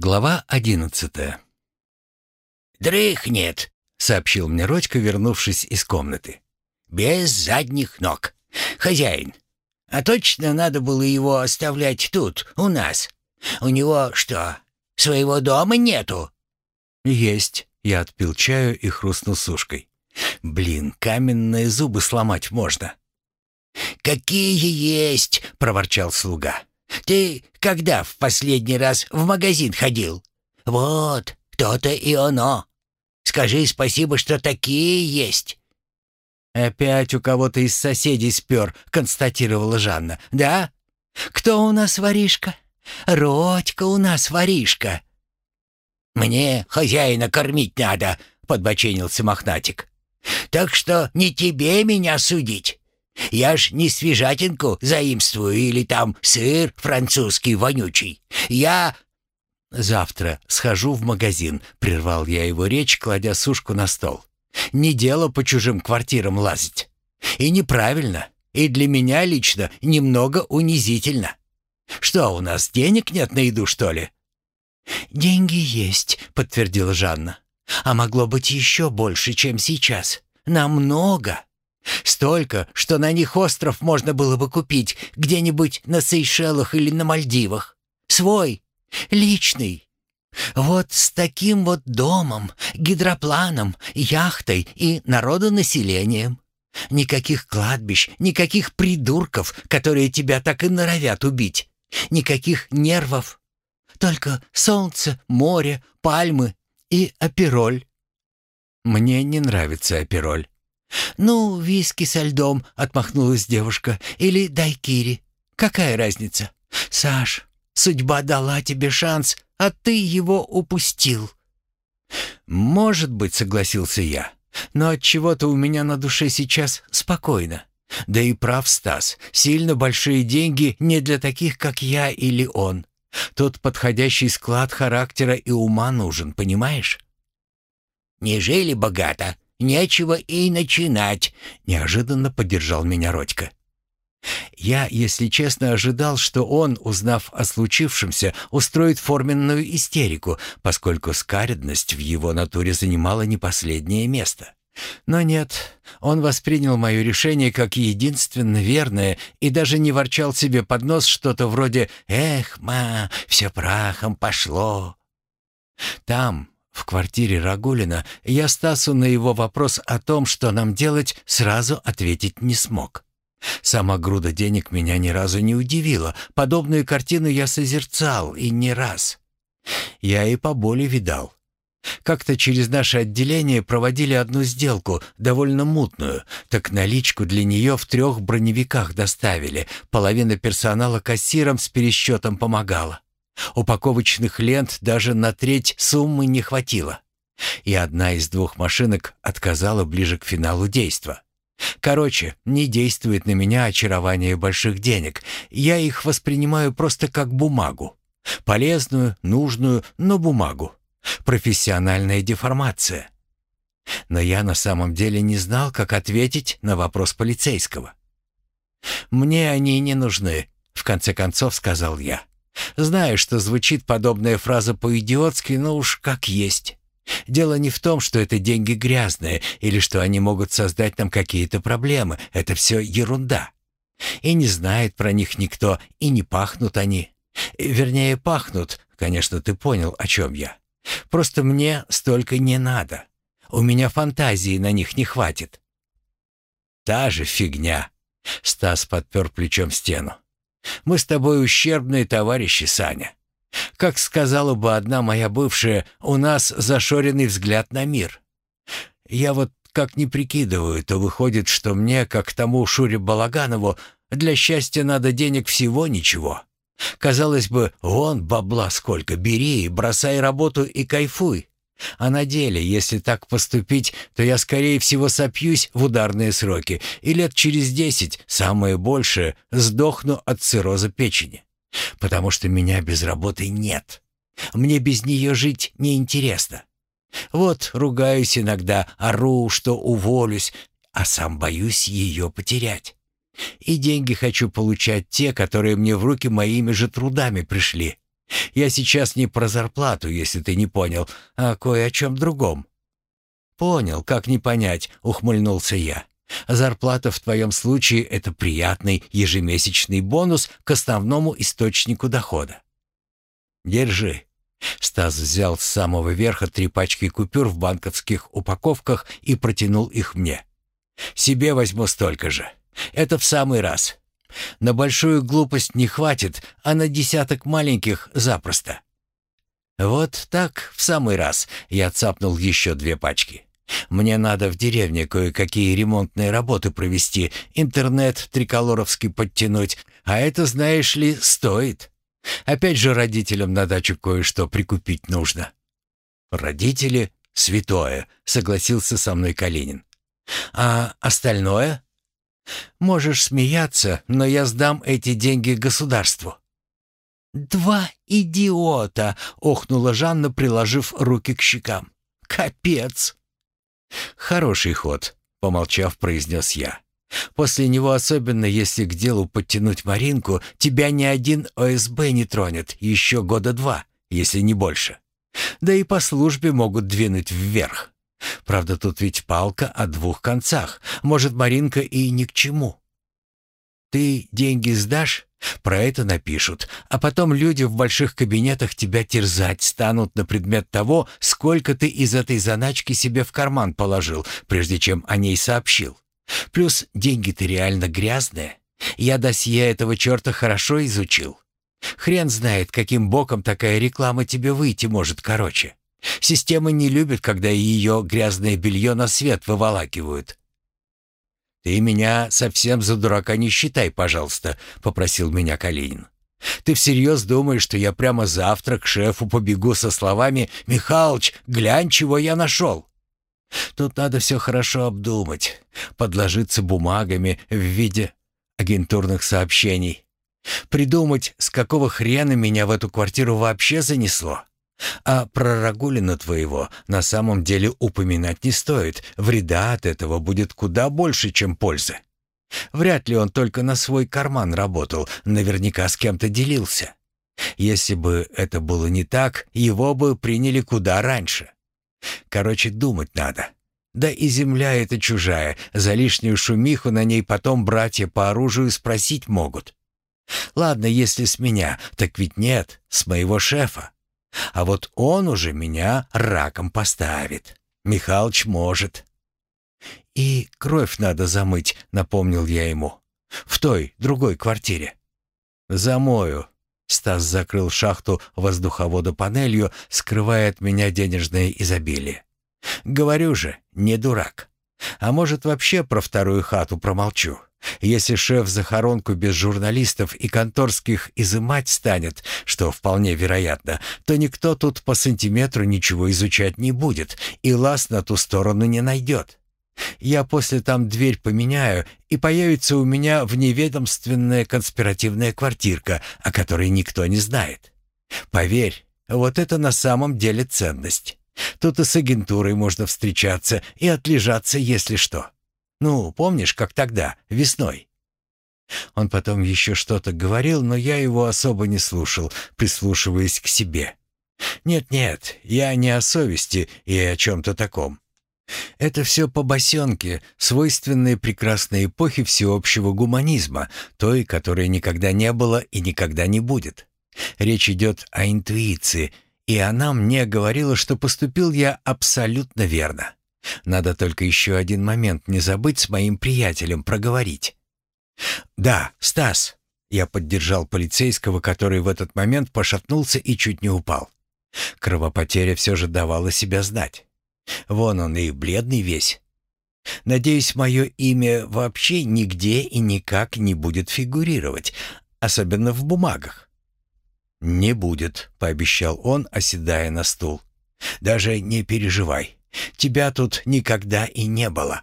Глава одиннадцатая. «Дрыхнет», — сообщил мне Родька, вернувшись из комнаты. «Без задних ног. Хозяин, а точно надо было его оставлять тут, у нас? У него что, своего дома нету?» «Есть». Я отпил чаю и хрустнул сушкой. «Блин, каменные зубы сломать можно». «Какие есть!» — проворчал слуга. «Ты когда в последний раз в магазин ходил? Вот, то-то и оно. Скажи спасибо, что такие есть». «Опять у кого-то из соседей спер», — констатировала Жанна. «Да? Кто у нас воришка? Родька у нас воришка». «Мне хозяина кормить надо», — подбоченился Мохнатик. «Так что не тебе меня судить. Я ж не свежатинку заимствую или там сыр французский вонючий. Я...» «Завтра схожу в магазин», — прервал я его речь, кладя сушку на стол. «Не дело по чужим квартирам лазить. И неправильно, и для меня лично немного унизительно. Что, у нас денег нет на еду, что ли?» «Деньги есть», — подтвердила Жанна. «А могло быть еще больше, чем сейчас. Намного. Столько, что на них остров можно было бы купить где-нибудь на Сейшелах или на Мальдивах. Свой, личный. Вот с таким вот домом, гидропланом, яхтой и народонаселением. Никаких кладбищ, никаких придурков, которые тебя так и норовят убить. Никаких нервов. Только солнце, море, пальмы и апероль. Мне не нравится апероль. «Ну, виски со льдом», — отмахнулась девушка, — «или дайкири. Какая разница? Саш, судьба дала тебе шанс, а ты его упустил». «Может быть», — согласился я, — «но от чего то у меня на душе сейчас спокойно. Да и прав Стас, сильно большие деньги не для таких, как я или он. Тот подходящий склад характера и ума нужен, понимаешь?» «Не жили богато, нечего и начинать», — неожиданно поддержал меня Родька. Я, если честно, ожидал, что он, узнав о случившемся, устроит форменную истерику, поскольку скаредность в его натуре занимала не последнее место. Но нет, он воспринял мое решение как единственно верное и даже не ворчал себе под нос что-то вроде «Эх, ма, все прахом пошло». Там, в квартире Рагулина я Стасу на его вопрос о том, что нам делать, сразу ответить не смог. Сама груда денег меня ни разу не удивила. Подобную картину я созерцал и не раз. Я и по боли видал. Как-то через наше отделение проводили одну сделку, довольно мутную, так наличку для нее в трех броневиках доставили, половина персонала кассирам с пересчетом помогала. Упаковочных лент даже на треть суммы не хватило. И одна из двух машинок отказала ближе к финалу действа. Короче, не действует на меня очарование больших денег. Я их воспринимаю просто как бумагу. Полезную, нужную, но бумагу. Профессиональная деформация. Но я на самом деле не знал, как ответить на вопрос полицейского. «Мне они не нужны», — в конце концов сказал я. Знаю, что звучит подобная фраза по-идиотски, но уж как есть. Дело не в том, что это деньги грязные или что они могут создать нам какие-то проблемы. Это все ерунда. И не знает про них никто, и не пахнут они. Вернее, пахнут, конечно, ты понял, о чем я. Просто мне столько не надо. У меня фантазии на них не хватит. Та же фигня. Стас подпер плечом стену. Мы с тобой ущербные товарищи, Саня. Как сказала бы одна моя бывшая, у нас зашоренный взгляд на мир. Я вот как не прикидываю, то выходит, что мне, как тому Шуре Балаганову, для счастья надо денег всего ничего. Казалось бы, вон бабла сколько, бери, бросай работу и кайфуй. А на деле, если так поступить, то я, скорее всего, сопьюсь в ударные сроки, и лет через десять, самое большее, сдохну от цирроза печени. Потому что меня без работы нет. Мне без нее жить неинтересно. Вот ругаюсь иногда, ору, что уволюсь, а сам боюсь ее потерять. И деньги хочу получать те, которые мне в руки моими же трудами пришли. Я сейчас не про зарплату, если ты не понял, а кое о чем другом». «Понял, как не понять», — ухмыльнулся я. «Зарплата в твоем случае — это приятный ежемесячный бонус к основному источнику дохода». «Держи». Стас взял с самого верха три пачки купюр в банковских упаковках и протянул их мне. «Себе возьму столько же. Это в самый раз. На большую глупость не хватит, а на десяток маленьких запросто». «Вот так, в самый раз», — я цапнул еще две пачки. «Мне надо в деревне кое-какие ремонтные работы провести, интернет триколоровский подтянуть, а это, знаешь ли, стоит. Опять же родителям на дачу кое-что прикупить нужно». «Родители — святое», — согласился со мной Калинин. «А остальное?» Можешь смеяться, но я сдам эти деньги государству». «Два идиота!» — охнула Жанна, приложив руки к щекам. «Капец!» «Хороший ход», — помолчав, произнес я. «После него, особенно если к делу подтянуть Маринку, тебя ни один ОСБ не тронет еще года два, если не больше. Да и по службе могут двинуть вверх. Правда, тут ведь палка о двух концах. Может, Маринка и ни к чему. Ты деньги сдашь? Про это напишут, а потом люди в больших кабинетах тебя терзать станут на предмет того, сколько ты из этой заначки себе в карман положил, прежде чем о ней сообщил. Плюс деньги ты реально грязные. Я досье этого черта хорошо изучил. Хрен знает, каким боком такая реклама тебе выйти может короче. Система не любит, когда ее грязное белье на свет выволакивают. «Ты меня совсем за дурака не считай, пожалуйста», — попросил меня Калинин. «Ты всерьез думаешь, что я прямо завтра к шефу побегу со словами «Михалыч, глянь, чего я нашел»?» Тут надо все хорошо обдумать, подложиться бумагами в виде агентурных сообщений, придумать, с какого хрена меня в эту квартиру вообще занесло. А про Рагулина твоего на самом деле упоминать не стоит. Вреда от этого будет куда больше, чем пользы. Вряд ли он только на свой карман работал, наверняка с кем-то делился. Если бы это было не так, его бы приняли куда раньше. Короче, думать надо. Да и земля эта чужая, за лишнюю шумиху на ней потом братья по оружию спросить могут. Ладно, если с меня, так ведь нет, с моего шефа. А вот он уже меня раком поставит. Михалыч может. И кровь надо замыть, напомнил я ему. В той, другой квартире. Замою. Стас закрыл шахту воздуховода панелью, скрывая от меня денежное изобилие. Говорю же, не дурак. А может, вообще про вторую хату промолчу. Если шеф захоронку без журналистов и конторских изымать станет, что вполне вероятно, то никто тут по сантиметру ничего изучать не будет и лаз на ту сторону не найдет. Я после там дверь поменяю, и появится у меня вневедомственная конспиративная квартирка, о которой никто не знает. Поверь, вот это на самом деле ценность. Тут и с агентурой можно встречаться и отлежаться, если что. Ну, помнишь, как тогда, весной?» Он потом еще что-то говорил, но я его особо не слушал, прислушиваясь к себе. «Нет-нет, я не о совести и о чем-то таком. Это все по босенке, свойственные прекрасной эпохе всеобщего гуманизма, той, которой никогда не было и никогда не будет. Речь идет о интуиции, и она мне говорила, что поступил я абсолютно верно. Надо только еще один момент не забыть с моим приятелем проговорить. «Да, Стас!» Я поддержал полицейского, который в этот момент пошатнулся и чуть не упал. Кровопотеря все же давала себя знать. Вон он и бледный весь. Надеюсь, мое имя вообще нигде и никак не будет фигурировать, особенно в бумагах. «Не будет», — пообещал он, оседая на стул. «Даже не переживай. Тебя тут никогда и не было».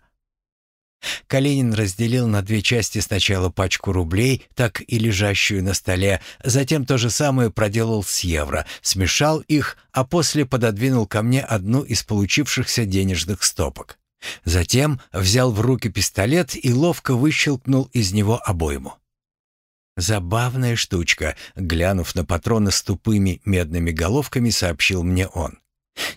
Калинин разделил на две части сначала пачку рублей, так и лежащую на столе, затем то же самое проделал с евро, смешал их, а после пододвинул ко мне одну из получившихся денежных стопок. Затем взял в руки пистолет и ловко выщелкнул из него обойму. Забавная штучка, глянув на патроны с тупыми медными головками, сообщил мне он.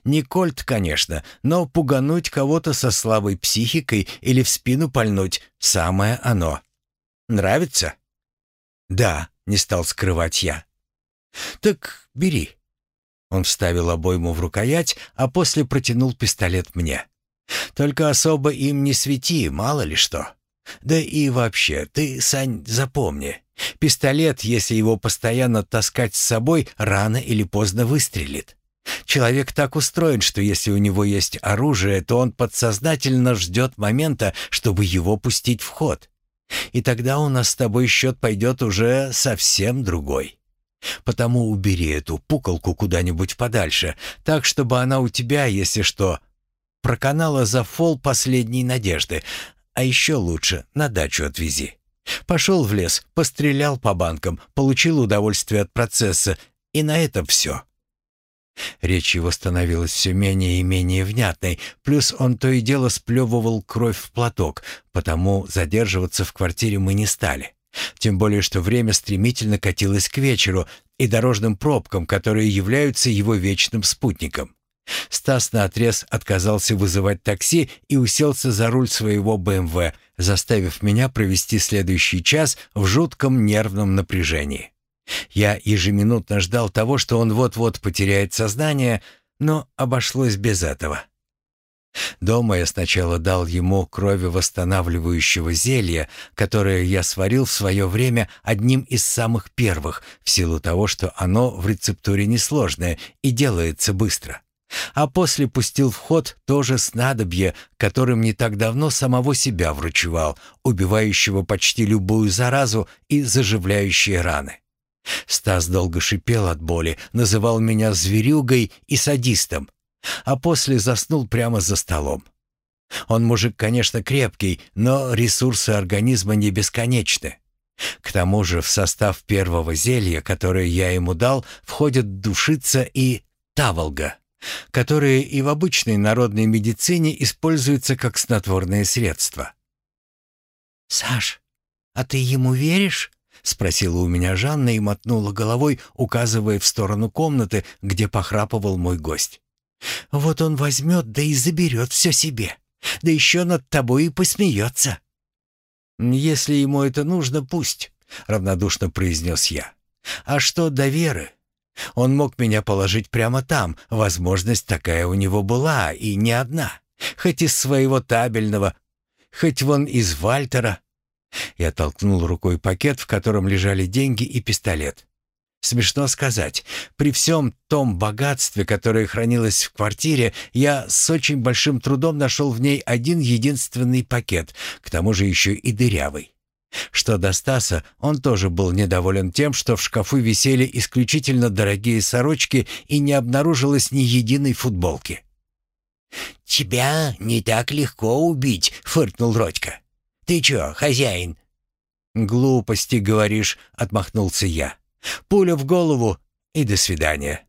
Не кольт, конечно, но пугануть кого-то со слабой психикой или в спину пальнуть — самое оно. Нравится? Да, не стал скрывать я. Так бери. Он вставил обойму в рукоять, а после протянул пистолет мне. Только особо им не свети, мало ли что. Да и вообще, ты, Сань, запомни. Пистолет, если его постоянно таскать с собой, рано или поздно выстрелит. Человек так устроен, что если у него есть оружие, то он подсознательно ждет момента, чтобы его пустить в ход. И тогда у нас с тобой счет пойдет уже совсем другой. Потому убери эту пуколку куда-нибудь подальше, так, чтобы она у тебя, если что, проканала за фол последней надежды, а еще лучше на дачу отвези. Пошел в лес, пострелял по банкам, получил удовольствие от процесса, и на этом все. Речь его становилась все менее и менее внятной, плюс он то и дело сплевывал кровь в платок, потому задерживаться в квартире мы не стали. Тем более, что время стремительно катилось к вечеру и дорожным пробкам, которые являются его вечным спутником. Стас наотрез отказался вызывать такси и уселся за руль своего БМВ, заставив меня провести следующий час в жутком нервном напряжении. Я ежеминутно ждал того, что он вот-вот потеряет сознание, но обошлось без этого. Дома я сначала дал ему крови восстанавливающего зелья, которое я сварил в свое время одним из самых первых, в силу того, что оно в рецептуре несложное и делается быстро. А после пустил в ход то же снадобье, которым не так давно самого себя врачевал, убивающего почти любую заразу и заживляющие раны. Стас долго шипел от боли, называл меня зверюгой и садистом, а после заснул прямо за столом. Он мужик, конечно, крепкий, но ресурсы организма не бесконечны. К тому же в состав первого зелья, которое я ему дал, входят душица и таволга, которые и в обычной народной медицине используются как снотворные средства. «Саш, а ты ему веришь?» — спросила у меня Жанна и мотнула головой, указывая в сторону комнаты, где похрапывал мой гость. «Вот он возьмет, да и заберет все себе. Да еще над тобой и посмеется». «Если ему это нужно, пусть», — равнодушно произнес я. «А что до Веры? Он мог меня положить прямо там, возможность такая у него была, и не одна. Хоть из своего табельного, хоть вон из Вальтера». Я толкнул рукой пакет, в котором лежали деньги и пистолет. Смешно сказать, при всем том богатстве, которое хранилось в квартире, я с очень большим трудом нашел в ней один единственный пакет, к тому же еще и дырявый. Что до Стаса, он тоже был недоволен тем, что в шкафу висели исключительно дорогие сорочки и не обнаружилось ни единой футболки. «Тебя не так легко убить», — фыркнул Родька. «Ты чё, хозяин?» «Глупости, говоришь», — отмахнулся я. «Пуля в голову и до свидания.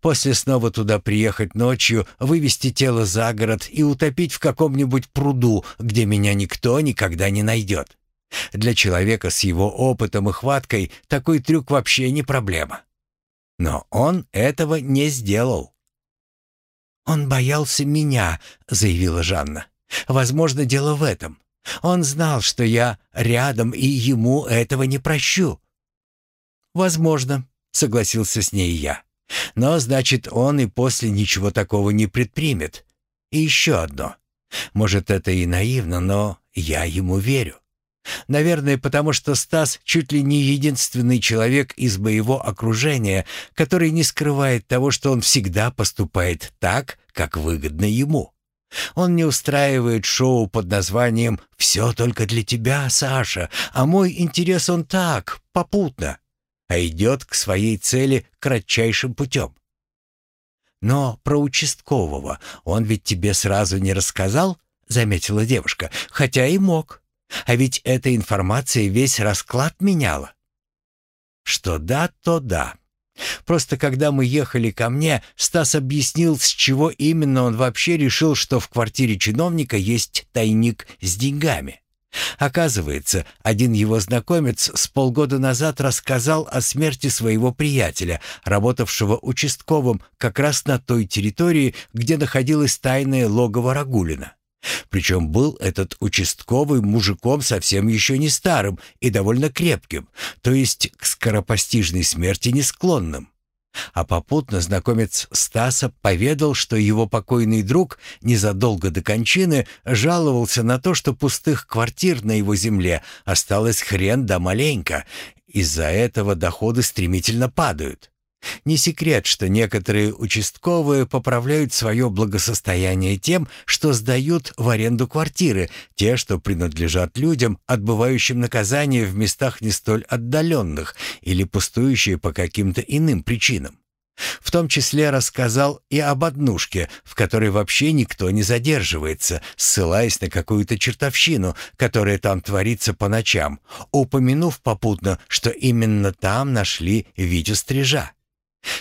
После снова туда приехать ночью, вывести тело за город и утопить в каком-нибудь пруду, где меня никто никогда не найдет. Для человека с его опытом и хваткой такой трюк вообще не проблема. Но он этого не сделал. «Он боялся меня», — заявила Жанна. «Возможно, дело в этом. Он знал, что я рядом, и ему этого не прощу». «Возможно», — согласился с ней я. «Но, значит, он и после ничего такого не предпримет. И еще одно. Может, это и наивно, но я ему верю. Наверное, потому что Стас чуть ли не единственный человек из моего окружения, который не скрывает того, что он всегда поступает так, как выгодно ему. Он не устраивает шоу под названием «Все только для тебя, Саша», а мой интерес он так, попутно, а идет к своей цели кратчайшим путем. «Но про участкового он ведь тебе сразу не рассказал?» — заметила девушка. «Хотя и мог. А ведь эта информация весь расклад меняла». «Что да, то да», Просто когда мы ехали ко мне, Стас объяснил, с чего именно он вообще решил, что в квартире чиновника есть тайник с деньгами. Оказывается, один его знакомец с полгода назад рассказал о смерти своего приятеля, работавшего участковым как раз на той территории, где находилось тайное логово Рагулина. Причем был этот участковый мужиком совсем еще не старым и довольно крепким, то есть к скоропостижной смерти не склонным. А попутно знакомец Стаса поведал, что его покойный друг незадолго до кончины жаловался на то, что пустых квартир на его земле осталось хрен да маленько. Из-за этого доходы стремительно падают. Не секрет, что некоторые участковые поправляют свое благосостояние тем, что сдают в аренду квартиры, те, что принадлежат людям, отбывающим наказание в местах не столь отдаленных или пустующие по каким-то иным причинам. В том числе рассказал и об однушке, в которой вообще никто не задерживается, ссылаясь на какую-то чертовщину, которая там творится по ночам, упомянув попутно, что именно там нашли Витю Стрижа.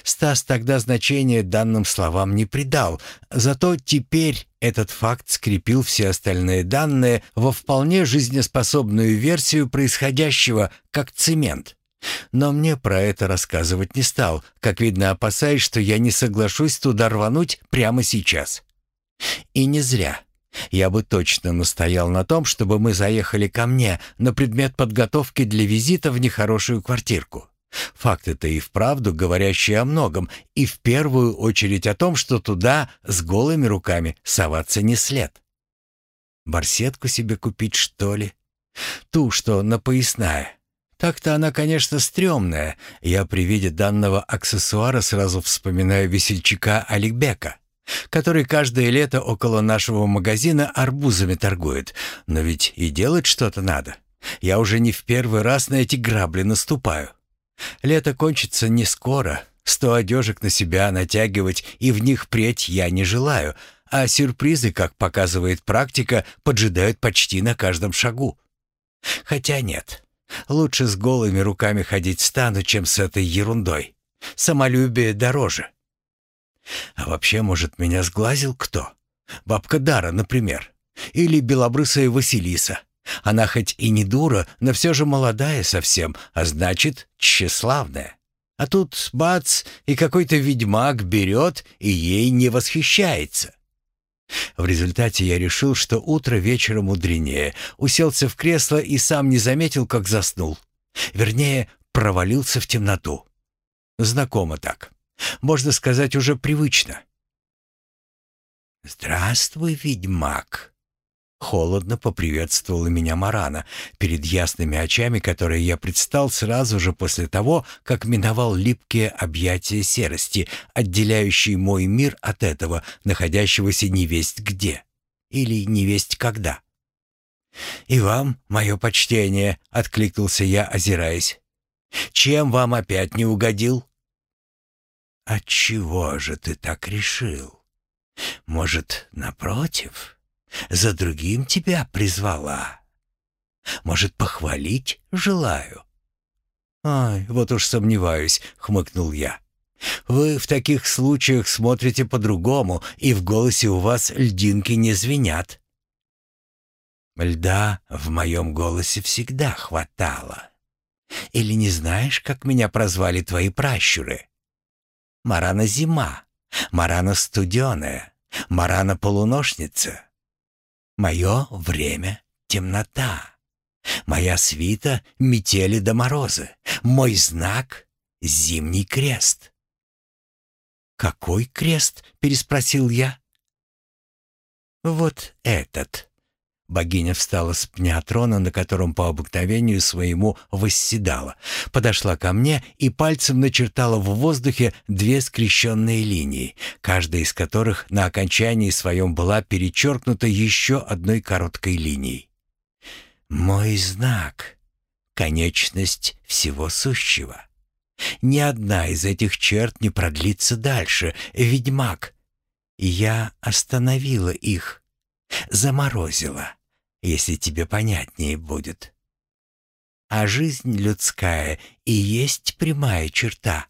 Стас тогда значения данным словам не придал, зато теперь этот факт скрепил все остальные данные во вполне жизнеспособную версию происходящего, как цемент. Но мне про это рассказывать не стал, как видно, опасаясь, что я не соглашусь туда рвануть прямо сейчас. И не зря. Я бы точно настоял на том, чтобы мы заехали ко мне на предмет подготовки для визита в нехорошую квартирку. Факт это и вправду говорящий о многом, и в первую очередь о том, что туда с голыми руками соваться не след. Барсетку себе купить, что ли? Ту, что на поясная. Так-то она, конечно, стрёмная. Я при виде данного аксессуара сразу вспоминаю весельчака Аликбека, который каждое лето около нашего магазина арбузами торгует. Но ведь и делать что-то надо. Я уже не в первый раз на эти грабли наступаю. Лето кончится не скоро. Сто одежек на себя натягивать и в них преть я не желаю, а сюрпризы, как показывает практика, поджидают почти на каждом шагу. Хотя нет, лучше с голыми руками ходить стану, чем с этой ерундой. Самолюбие дороже. А вообще, может, меня сглазил кто? Бабка Дара, например. Или белобрысая Василиса. Она хоть и не дура, но все же молодая совсем, а значит, тщеславная. А тут бац, и какой-то ведьмак берет и ей не восхищается. В результате я решил, что утро вечера мудренее, уселся в кресло и сам не заметил, как заснул. Вернее, провалился в темноту. Знакомо так. Можно сказать, уже привычно. «Здравствуй, ведьмак», Холодно поприветствовала меня Марана перед ясными очами, которые я предстал сразу же после того, как миновал липкие объятия серости, отделяющие мой мир от этого, находящегося невесть где или невесть когда. «И вам мое почтение», — откликнулся я, озираясь. «Чем вам опять не угодил?» «Отчего же ты так решил? Может, напротив?» За другим тебя призвала. Может, похвалить желаю?» «Ай, вот уж сомневаюсь», — хмыкнул я. «Вы в таких случаях смотрите по-другому, и в голосе у вас льдинки не звенят». «Льда в моем голосе всегда хватало. Или не знаешь, как меня прозвали твои пращуры? Марана зима, Марана студеная, Марана полуношница. Мое время — темнота. Моя свита — метели до морозы. Мой знак — зимний крест. «Какой крест?» — переспросил я. «Вот этот». Богиня встала с пня трона, на котором по обыкновению своему восседала, подошла ко мне и пальцем начертала в воздухе две скрещенные линии, каждая из которых на окончании своем была перечеркнута еще одной короткой линией. «Мой знак — конечность всего сущего. Ни одна из этих черт не продлится дальше, ведьмак. Я остановила их, заморозила» если тебе понятнее будет. А жизнь людская и есть прямая черта.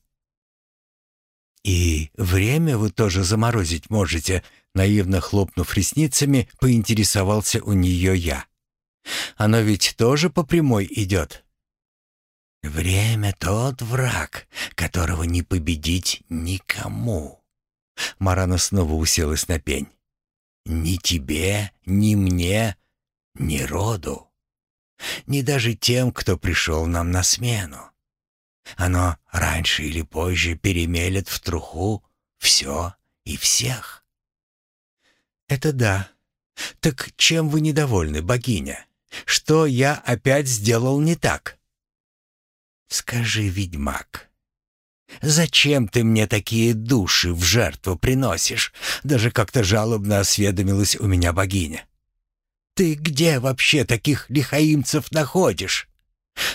И время вы тоже заморозить можете, наивно хлопнув ресницами, поинтересовался у нее я. Оно ведь тоже по прямой идет. Время тот враг, которого не победить никому. Марана снова уселась на пень. Ни тебе, ни мне, ни роду. Ни даже тем, кто пришел нам на смену. Оно раньше или позже перемелет в труху все и всех. Это да. Так чем вы недовольны, богиня? Что я опять сделал не так? Скажи, ведьмак, зачем ты мне такие души в жертву приносишь? Даже как-то жалобно осведомилась у меня богиня. Ты где вообще таких лихаимцев находишь?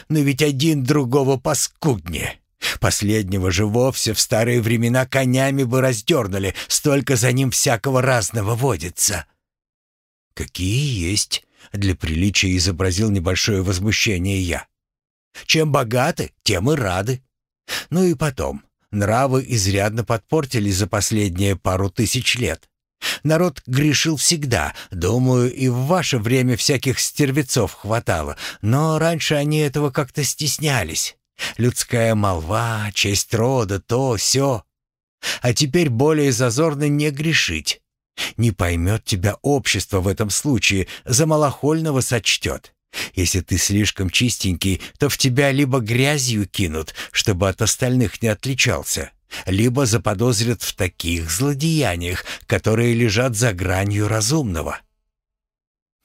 Но ведь один другого паскуднее. Последнего же вовсе в старые времена конями бы раздернули, столько за ним всякого разного водится. «Какие есть?» — для приличия изобразил небольшое возмущение я. «Чем богаты, тем и рады. Ну и потом, нравы изрядно подпортились за последние пару тысяч лет. Народ грешил всегда. Думаю, и в ваше время всяких стервецов хватало, но раньше они этого как-то стеснялись. Людская молва, честь рода, то, сё. А теперь более зазорно не грешить. Не поймет тебя общество в этом случае, за малохольного сочтет. Если ты слишком чистенький, то в тебя либо грязью кинут, чтобы от остальных не отличался, либо заподозрят в таких злодеяниях, которые лежат за гранью разумного.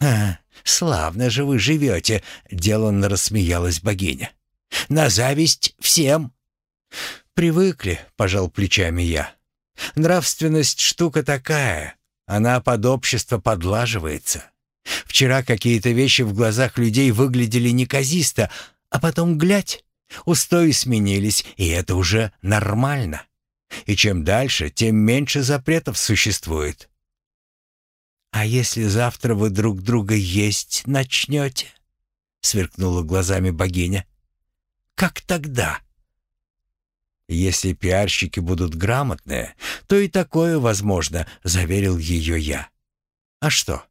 «А, славно же вы живете», — деланно рассмеялась богиня. На зависть всем». «Привыкли», — пожал плечами я. «Нравственность штука такая. Она под общество подлаживается. Вчера какие-то вещи в глазах людей выглядели неказисто, а потом глядь, устои сменились, и это уже нормально. И чем дальше, тем меньше запретов существует». «А если завтра вы друг друга есть начнете?» — сверкнула глазами богиня. Как тогда? Если пиарщики будут грамотные, то и такое возможно, заверил ее я. А что?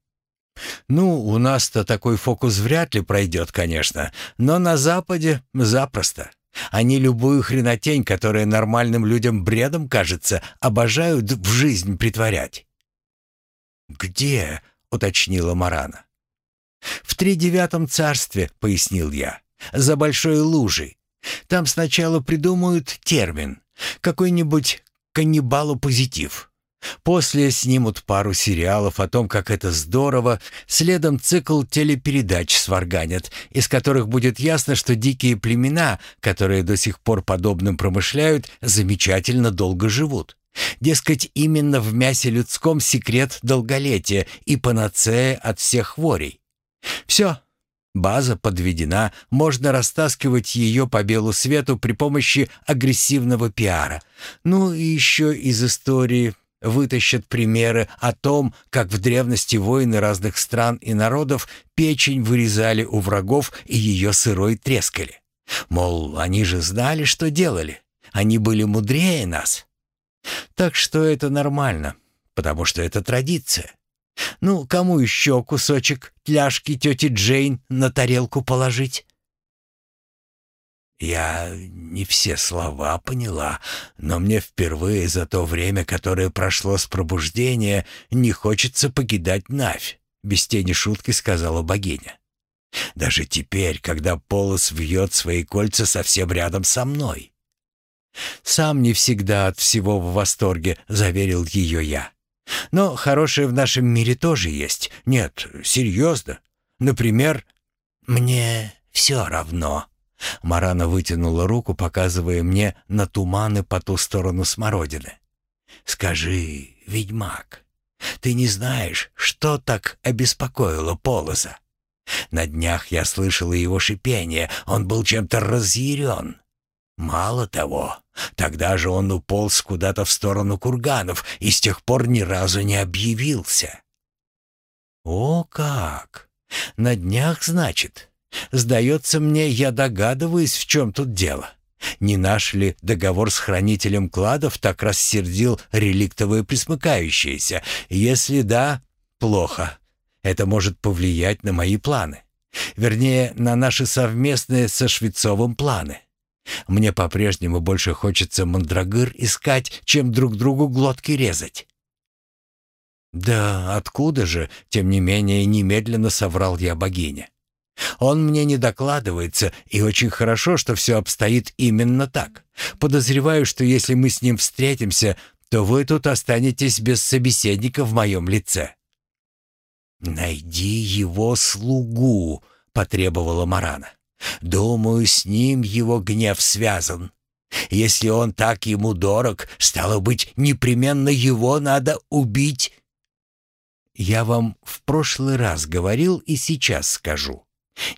Ну, у нас-то такой фокус вряд ли пройдет, конечно, но на Западе запросто. Они любую хренотень, которая нормальным людям бредом кажется, обожают в жизнь притворять. «Где?» — уточнила Марана. «В тридевятом царстве», — пояснил я за большой лужей. Там сначала придумают термин, какой-нибудь каннибалу-позитив. После снимут пару сериалов о том, как это здорово, следом цикл телепередач сварганят, из которых будет ясно, что дикие племена, которые до сих пор подобным промышляют, замечательно долго живут. Дескать, именно в мясе людском секрет долголетия и панацея от всех хворей. Все, База подведена, можно растаскивать ее по белу свету при помощи агрессивного пиара. Ну и еще из истории вытащат примеры о том, как в древности воины разных стран и народов печень вырезали у врагов и ее сырой трескали. Мол, они же знали, что делали. Они были мудрее нас. Так что это нормально, потому что это традиция. Ну, кому еще кусочек тляжки тети Джейн на тарелку положить? Я не все слова поняла, но мне впервые за то время, которое прошло с пробуждения, не хочется покидать Навь, без тени шутки сказала богиня. Даже теперь, когда Полос вьет свои кольца совсем рядом со мной. «Сам не всегда от всего в восторге», — заверил ее я. Но хорошее в нашем мире тоже есть. Нет, серьезно. Например, мне все равно. Марана вытянула руку, показывая мне на туманы по ту сторону смородины. «Скажи, ведьмак, ты не знаешь, что так обеспокоило Полоза? На днях я слышала его шипение, он был чем-то разъярен. Мало того, тогда же он уполз куда-то в сторону курганов и с тех пор ни разу не объявился. О как! На днях, значит? Сдается мне, я догадываюсь, в чем тут дело. Не наш ли договор с хранителем кладов так рассердил реликтовые присмыкающиеся? Если да, плохо. Это может повлиять на мои планы. Вернее, на наши совместные со Швецовым планы. Мне по-прежнему больше хочется мандрагыр искать, чем друг другу глотки резать. «Да откуда же?» — тем не менее немедленно соврал я богине. «Он мне не докладывается, и очень хорошо, что все обстоит именно так. Подозреваю, что если мы с ним встретимся, то вы тут останетесь без собеседника в моем лице». «Найди его слугу», — потребовала Марана. «Думаю, с ним его гнев связан. Если он так ему дорог, стало быть, непременно его надо убить». «Я вам в прошлый раз говорил и сейчас скажу.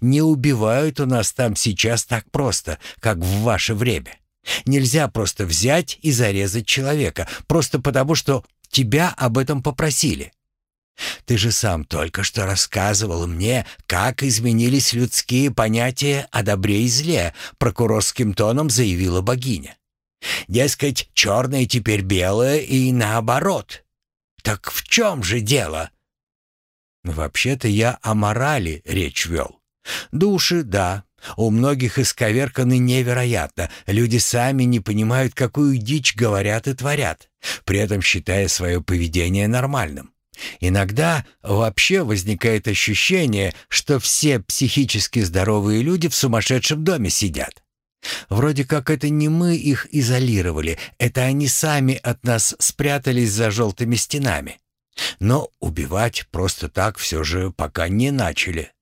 Не убивают у нас там сейчас так просто, как в ваше время. Нельзя просто взять и зарезать человека, просто потому что тебя об этом попросили. Ты же сам только что рассказывал мне, как изменились людские понятия о добре и зле, прокурорским тоном заявила богиня. Дескать, черное теперь белое и наоборот. Так в чем же дело? Вообще-то я о морали речь вел. Души, да, у многих исковерканы невероятно. Люди сами не понимают, какую дичь говорят и творят, при этом считая свое поведение нормальным. Иногда вообще возникает ощущение, что все психически здоровые люди в сумасшедшем доме сидят. Вроде как это не мы их изолировали, это они сами от нас спрятались за желтыми стенами. Но убивать просто так все же пока не начали.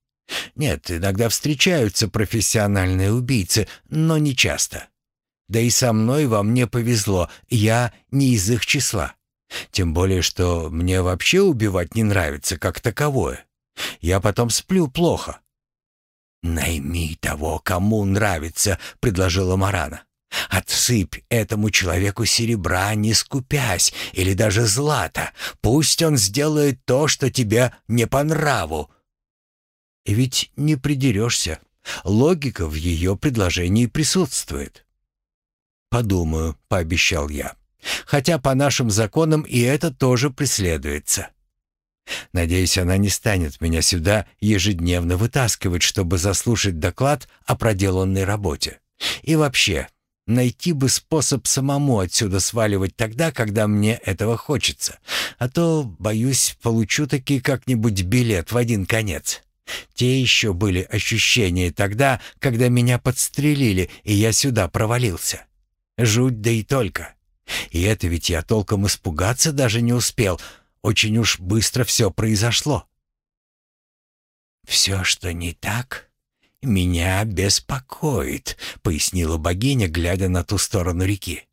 Нет, иногда встречаются профессиональные убийцы, но не часто. Да и со мной вам не повезло, я не из их числа. Тем более, что мне вообще убивать не нравится как таковое. Я потом сплю плохо». «Найми того, кому нравится», — предложила Марана. «Отсыпь этому человеку серебра, не скупясь, или даже злата. Пусть он сделает то, что тебе не по нраву». И ведь не придерешься. Логика в ее предложении присутствует. «Подумаю», — пообещал я. Хотя по нашим законам и это тоже преследуется. Надеюсь, она не станет меня сюда ежедневно вытаскивать, чтобы заслушать доклад о проделанной работе. И вообще, найти бы способ самому отсюда сваливать тогда, когда мне этого хочется. А то, боюсь, получу таки как-нибудь билет в один конец. Те еще были ощущения тогда, когда меня подстрелили, и я сюда провалился. Жуть да и только. И это ведь я толком испугаться даже не успел. Очень уж быстро все произошло. «Все, что не так, меня беспокоит», — пояснила богиня, глядя на ту сторону реки.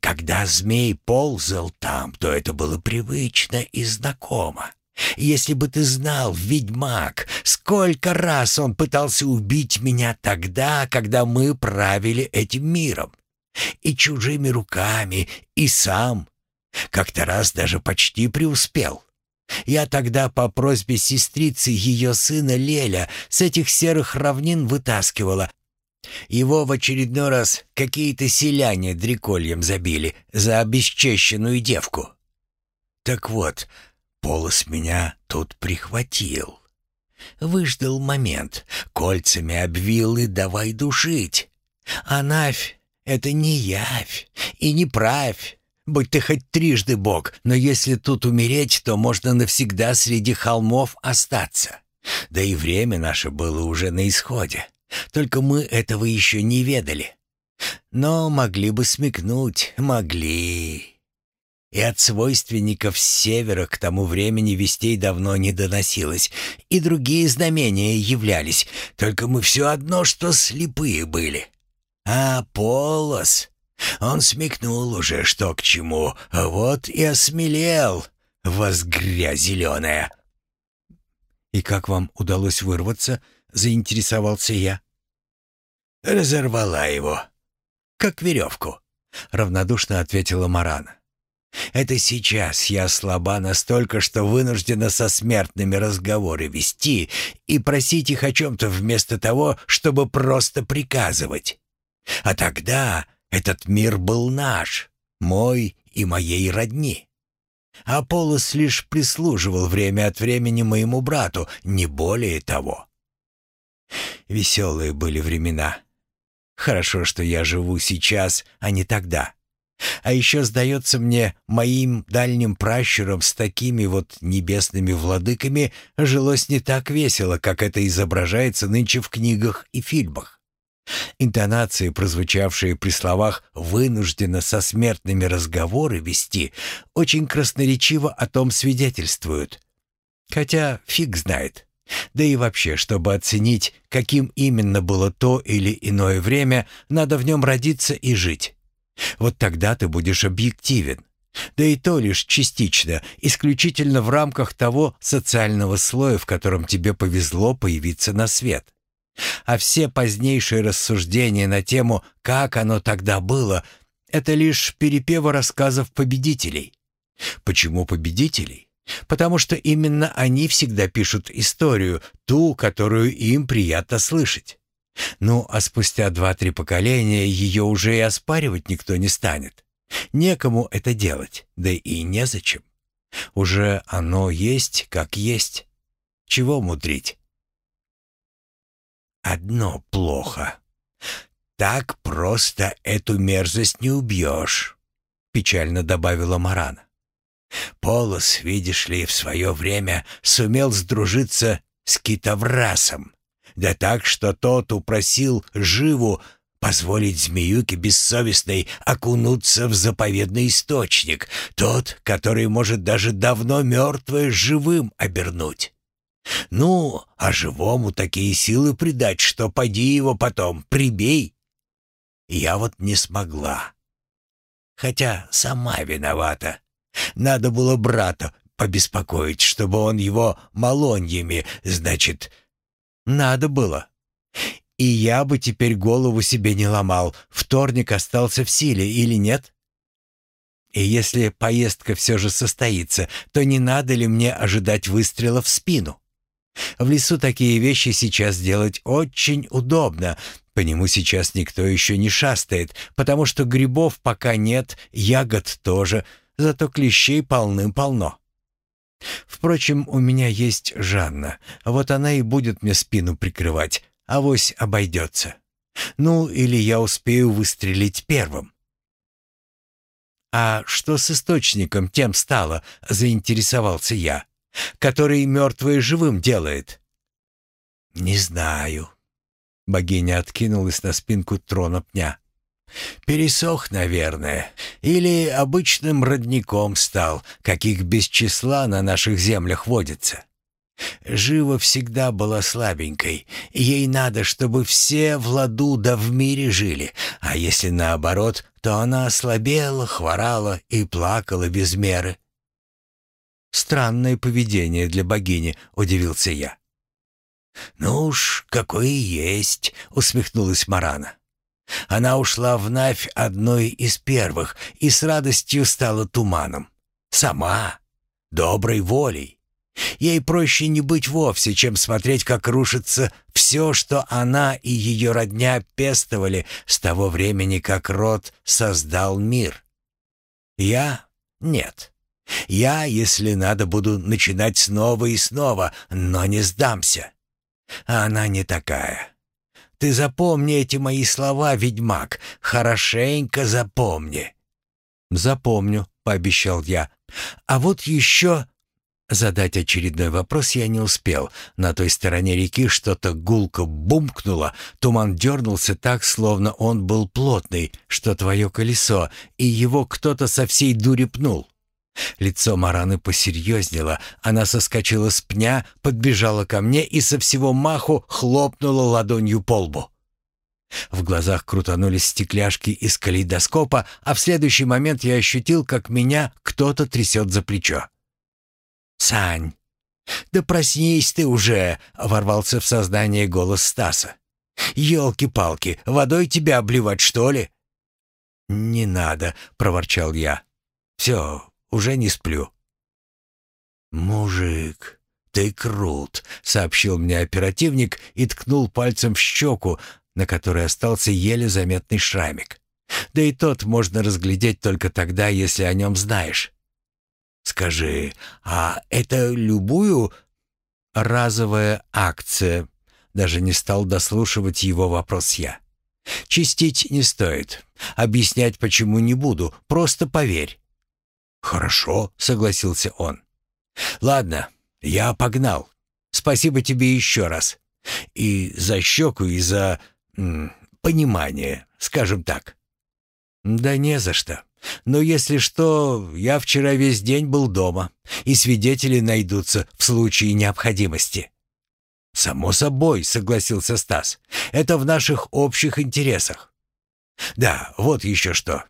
«Когда змей ползал там, то это было привычно и знакомо. Если бы ты знал, ведьмак, сколько раз он пытался убить меня тогда, когда мы правили этим миром. И чужими руками, и сам. Как-то раз даже почти преуспел. Я тогда по просьбе сестрицы ее сына Леля с этих серых равнин вытаскивала. Его в очередной раз какие-то селяне дрекольем забили за обесчещенную девку. Так вот, Полос меня тут прихватил. Выждал момент, кольцами обвил и давай душить. А Навь это не явь и не правь. Будь ты хоть трижды бог, но если тут умереть, то можно навсегда среди холмов остаться. Да и время наше было уже на исходе. Только мы этого еще не ведали. Но могли бы смекнуть, могли. И от свойственников с севера к тому времени вестей давно не доносилось, и другие знамения являлись, только мы все одно, что слепые были. А Полос, он смекнул уже, что к чему, а вот и осмелел, возгря зеленая. «И как вам удалось вырваться?» — заинтересовался я. «Разорвала его, как веревку», — равнодушно ответила Марана. «Это сейчас я слаба настолько, что вынуждена со смертными разговоры вести и просить их о чем-то вместо того, чтобы просто приказывать. А тогда этот мир был наш, мой и моей родни. Аполлос лишь прислуживал время от времени моему брату, не более того. Веселые были времена. Хорошо, что я живу сейчас, а не тогда. А еще, сдается мне, моим дальним пращурам с такими вот небесными владыками жилось не так весело, как это изображается нынче в книгах и фильмах. Интонации, прозвучавшие при словах «вынужденно со смертными разговоры вести», очень красноречиво о том свидетельствуют. Хотя фиг знает. Да и вообще, чтобы оценить, каким именно было то или иное время, надо в нем родиться и жить. Вот тогда ты будешь объективен. Да и то лишь частично, исключительно в рамках того социального слоя, в котором тебе повезло появиться на свет. А все позднейшие рассуждения на тему «как оно тогда было» — это лишь перепевы рассказов победителей. Почему победителей? Потому что именно они всегда пишут историю, ту, которую им приятно слышать. Ну, а спустя два-три поколения ее уже и оспаривать никто не станет. Некому это делать, да и незачем. Уже оно есть, как есть. Чего мудрить? Одно плохо. Так просто эту мерзость не убьешь, печально добавила Марана. Полос, видишь ли, в свое время сумел сдружиться с китоврасом. Да так, что тот упросил Живу позволить змеюке бессовестной окунуться в заповедный источник, тот, который может даже давно мертвое живым обернуть. Ну, а живому такие силы придать, что поди его потом, прибей. Я вот не смогла. Хотя сама виновата. Надо было брата побеспокоить, чтобы он его малоньями, значит, надо было. И я бы теперь голову себе не ломал, вторник остался в силе или нет. И если поездка все же состоится, то не надо ли мне ожидать выстрела в спину? В лесу такие вещи сейчас делать очень удобно. По нему сейчас никто еще не шастает, потому что грибов пока нет, ягод тоже, зато клещей полным-полно. Впрочем, у меня есть Жанна. Вот она и будет мне спину прикрывать. Авось обойдется. Ну, или я успею выстрелить первым. «А что с источником тем стало?» — заинтересовался я. «Который мертвое живым делает?» «Не знаю». Богиня откинулась на спинку трона пня. Пересох, наверное, или обычным родником стал, каких без числа на наших землях водится. Жива всегда была слабенькой, ей надо, чтобы все в ладу да в мире жили, а если наоборот, то она ослабела, хворала и плакала без меры. «Странное поведение для богини», — удивился я. «Ну уж, какое есть», — усмехнулась Марана. Она ушла в Навь одной из первых и с радостью стала туманом. Сама, доброй волей. Ей проще не быть вовсе, чем смотреть, как рушится все, что она и ее родня пестовали с того времени, как род создал мир. Я — нет. Я, если надо, буду начинать снова и снова, но не сдамся. А она не такая. Ты запомни эти мои слова, ведьмак, хорошенько запомни». «Запомню», — пообещал я. «А вот еще...» Задать очередной вопрос я не успел. На той стороне реки что-то гулко бумкнуло, туман дернулся так, словно он был плотный, что твое колесо, и его кто-то со всей дури пнул. Лицо Мараны посерьезнело, она соскочила с пня, подбежала ко мне и со всего маху хлопнула ладонью по лбу. В глазах крутанулись стекляшки из калейдоскопа, а в следующий момент я ощутил, как меня кто-то трясет за плечо. «Сань, да проснись ты уже!» — ворвался в сознание голос Стаса. «Елки-палки, водой тебя обливать, что ли?» «Не надо», — проворчал я. «Все, уже не сплю». «Мужик, ты крут», — сообщил мне оперативник и ткнул пальцем в щеку, на которой остался еле заметный шрамик. Да и тот можно разглядеть только тогда, если о нем знаешь. «Скажи, а это любую...» «Разовая акция», Даже не стал дослушивать его вопрос я. «Чистить не стоит. Объяснять почему не буду, просто поверь». «Хорошо», — согласился он. «Ладно, я погнал. Спасибо тебе еще раз. И за щеку, и за... М, понимание, скажем так». «Да не за что. Но если что, я вчера весь день был дома, и свидетели найдутся в случае необходимости». «Само собой», — согласился Стас. «Это в наших общих интересах». «Да, вот еще что.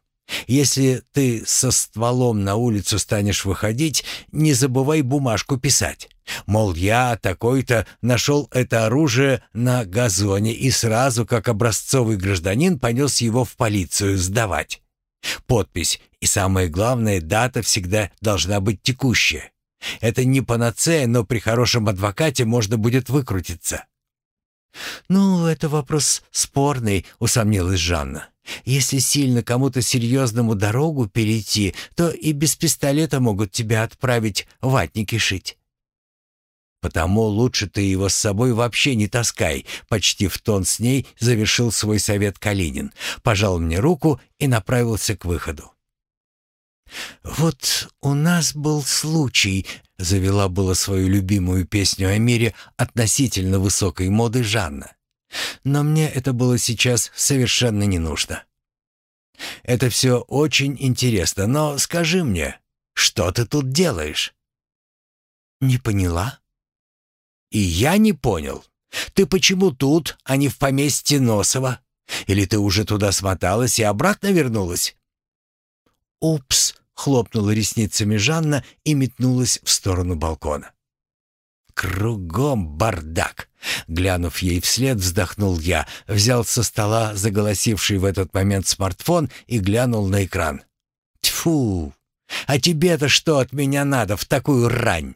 Если ты со стволом на улицу станешь выходить, не забывай бумажку писать. Мол, я такой-то нашел это оружие на газоне и сразу, как образцовый гражданин, понес его в полицию сдавать. Подпись и, самое главное, дата всегда должна быть текущая. Это не панацея, но при хорошем адвокате можно будет выкрутиться. «Ну, это вопрос спорный», — усомнилась Жанна. «Если сильно кому-то серьезному дорогу перейти, то и без пистолета могут тебя отправить ватники шить». «Потому лучше ты его с собой вообще не таскай», — почти в тон с ней завершил свой совет Калинин, пожал мне руку и направился к выходу. «Вот у нас был случай», — завела было свою любимую песню о мире относительно высокой моды Жанна. Но мне это было сейчас совершенно не нужно. «Это все очень интересно, но скажи мне, что ты тут делаешь?» «Не поняла?» «И я не понял. Ты почему тут, а не в поместье Носова? Или ты уже туда смоталась и обратно вернулась?» «Упс!» — хлопнула ресницами Жанна и метнулась в сторону балкона. «Кругом бардак!» Глянув ей вслед, вздохнул я, взял со стола заголосивший в этот момент смартфон и глянул на экран. «Тьфу! А тебе-то что от меня надо в такую рань?»